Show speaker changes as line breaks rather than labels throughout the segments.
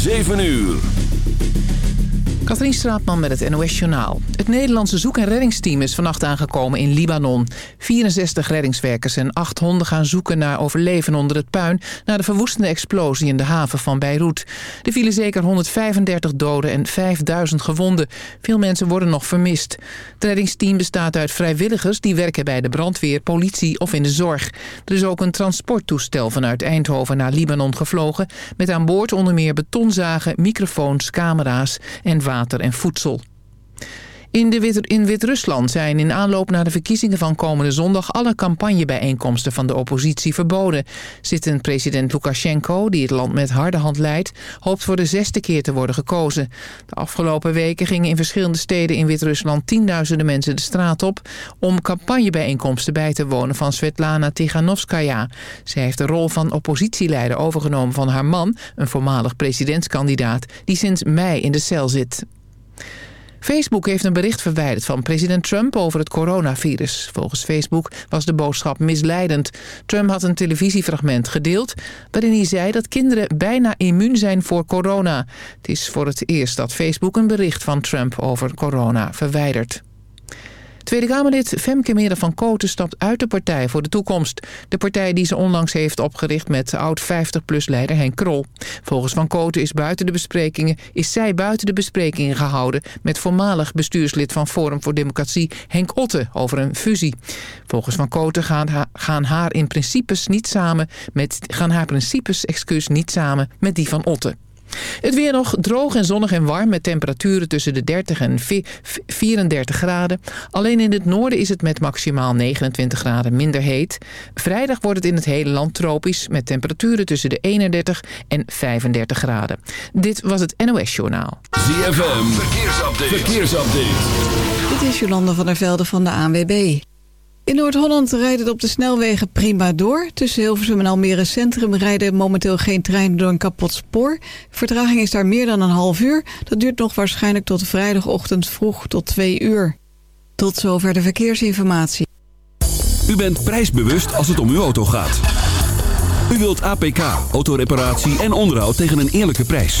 7 uur.
Katrien Straatman met het NOS Journaal. Het Nederlandse zoek- en reddingsteam is vannacht aangekomen in Libanon. 64 reddingswerkers en 8 honden gaan zoeken naar overleven onder het puin... na de verwoestende explosie in de haven van Beirut. Er vielen zeker 135 doden en 5000 gewonden. Veel mensen worden nog vermist. Het reddingsteam bestaat uit vrijwilligers... die werken bij de brandweer, politie of in de zorg. Er is ook een transporttoestel vanuit Eindhoven naar Libanon gevlogen... met aan boord onder meer betonzagen, microfoons, camera's en water en voedsel. In, Wit in Wit-Rusland zijn in aanloop naar de verkiezingen van komende zondag... alle campagnebijeenkomsten van de oppositie verboden. Zittend president Lukashenko, die het land met harde hand leidt... hoopt voor de zesde keer te worden gekozen. De afgelopen weken gingen in verschillende steden in Wit-Rusland... tienduizenden mensen de straat op... om campagnebijeenkomsten bij te wonen van Svetlana Tiganovskaya. Zij heeft de rol van oppositieleider overgenomen van haar man... een voormalig presidentskandidaat, die sinds mei in de cel zit. Facebook heeft een bericht verwijderd van president Trump over het coronavirus. Volgens Facebook was de boodschap misleidend. Trump had een televisiefragment gedeeld waarin hij zei dat kinderen bijna immuun zijn voor corona. Het is voor het eerst dat Facebook een bericht van Trump over corona verwijdert. Tweede Kamerlid Femke Mere van Koten stapt uit de Partij voor de Toekomst. De partij die ze onlangs heeft opgericht met oud-50-plus-leider Henk Krol. Volgens Van Koten is, buiten de besprekingen, is zij buiten de besprekingen gehouden... met voormalig bestuurslid van Forum voor Democratie Henk Otte over een fusie. Volgens Van Koten gaan, gaan haar in principes niet samen met, gaan haar principes excuus, niet samen met die van Otte. Het weer nog droog en zonnig en warm met temperaturen tussen de 30 en 34 graden. Alleen in het noorden is het met maximaal 29 graden minder heet. Vrijdag wordt het in het hele land tropisch met temperaturen tussen de 31 en 35 graden. Dit was het NOS Journaal.
ZFM, verkeersupdate. verkeersupdate.
Dit is Jolande van der Velde van de ANWB. In Noord-Holland rijdt het op de snelwegen prima door. Tussen Hilversum en Almere Centrum rijden momenteel geen treinen door een kapot spoor. Vertraging is daar meer dan een half uur. Dat duurt nog waarschijnlijk tot vrijdagochtend vroeg tot twee uur. Tot zover de verkeersinformatie.
U bent prijsbewust als het om uw auto gaat. U wilt APK, autoreparatie en onderhoud tegen een eerlijke prijs.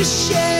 to
share.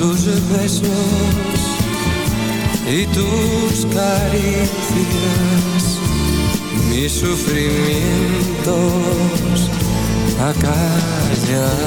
tus besos y tus caricias, mis sufrimientos acallaré.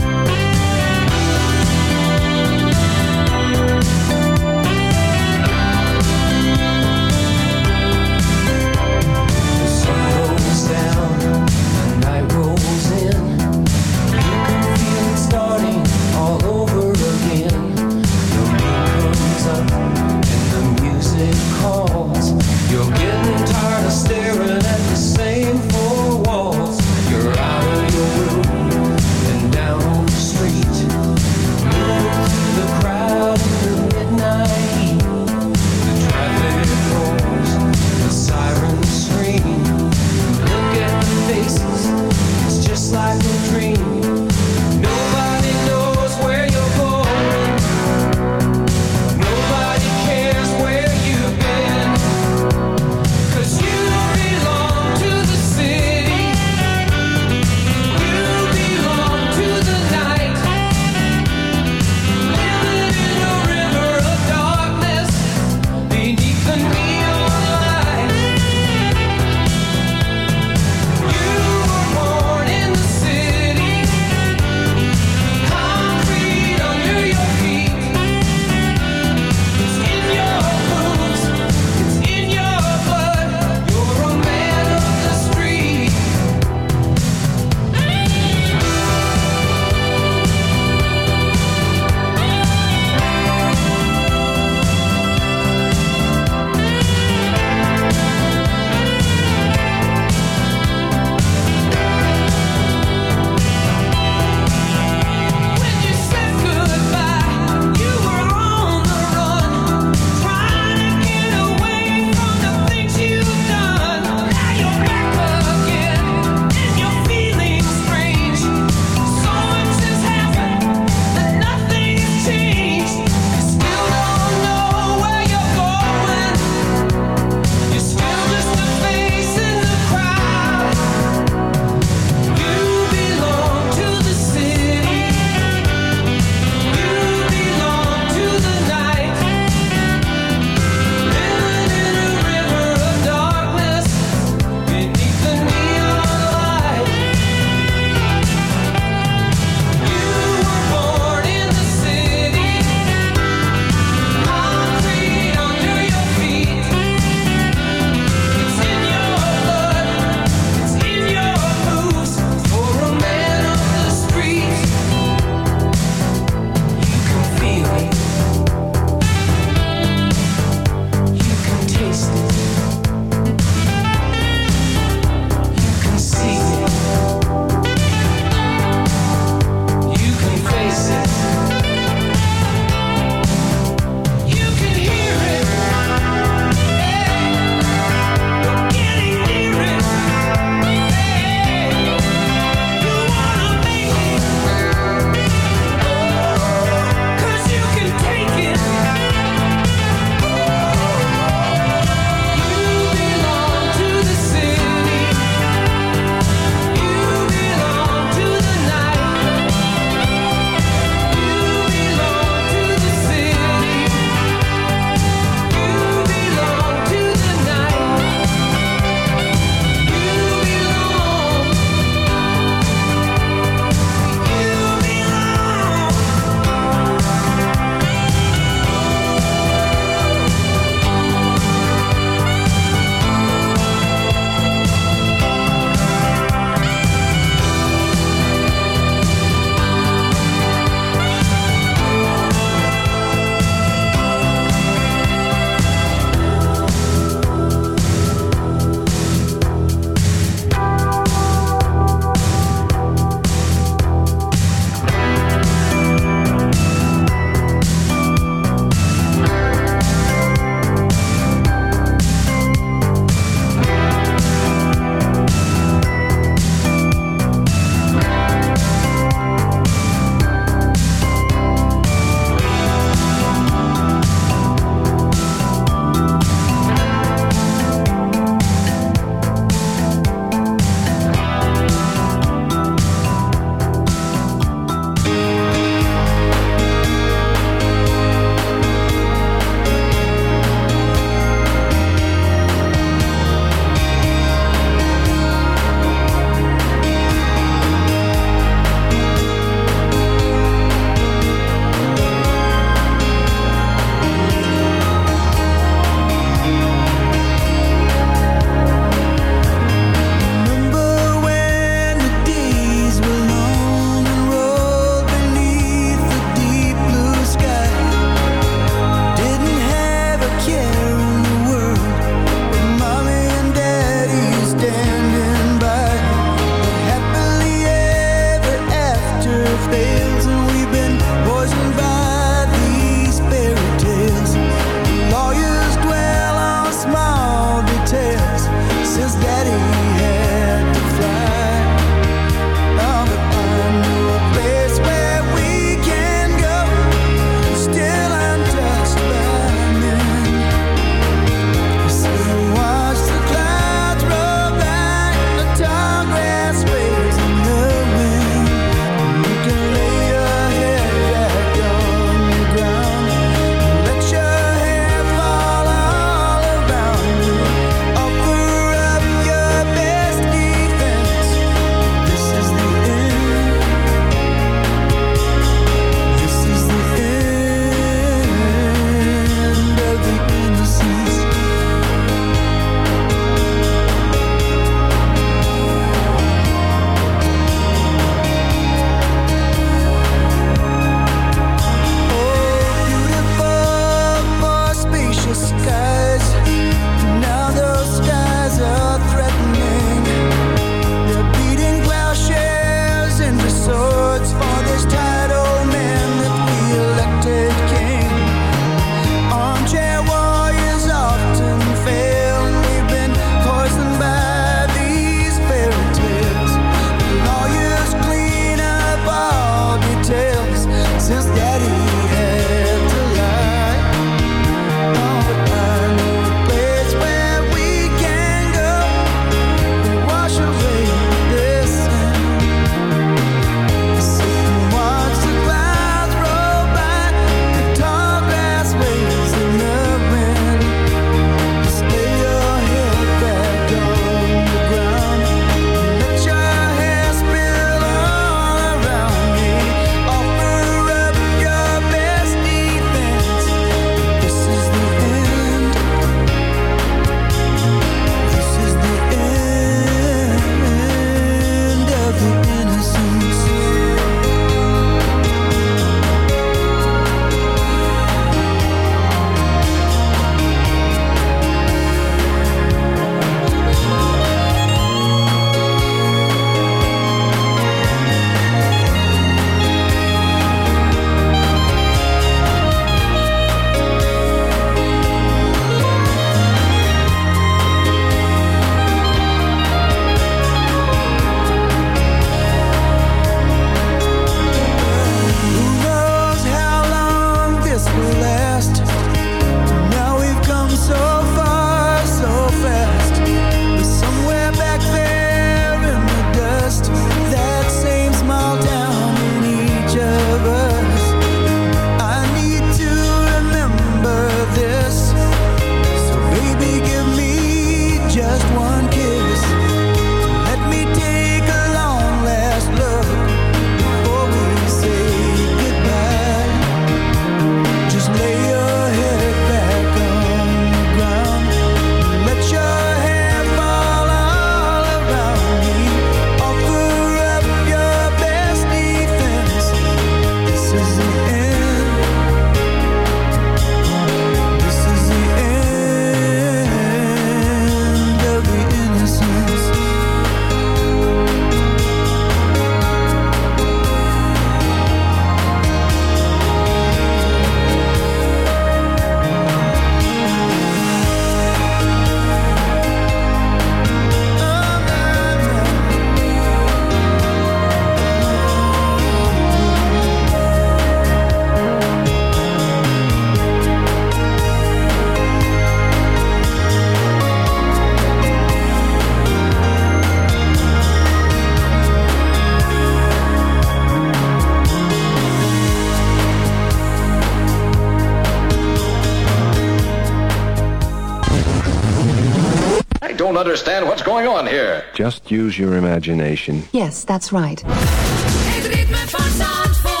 Understand what's going on here.
Just use your imagination.
Yes, that's right.
Het ritme van Zandvoort.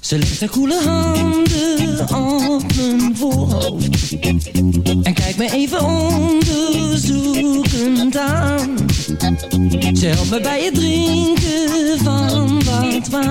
Ze legt haar koele handen op mijn voorhoofd En kijkt me even onderzoekend aan Ze helpt me bij het drinken